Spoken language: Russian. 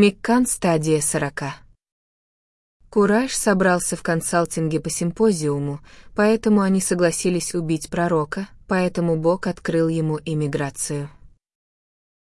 Миккан стадия 40. Кураж собрался в консалтинге по симпозиуму, поэтому они согласились убить пророка, поэтому Бог открыл ему иммиграцию.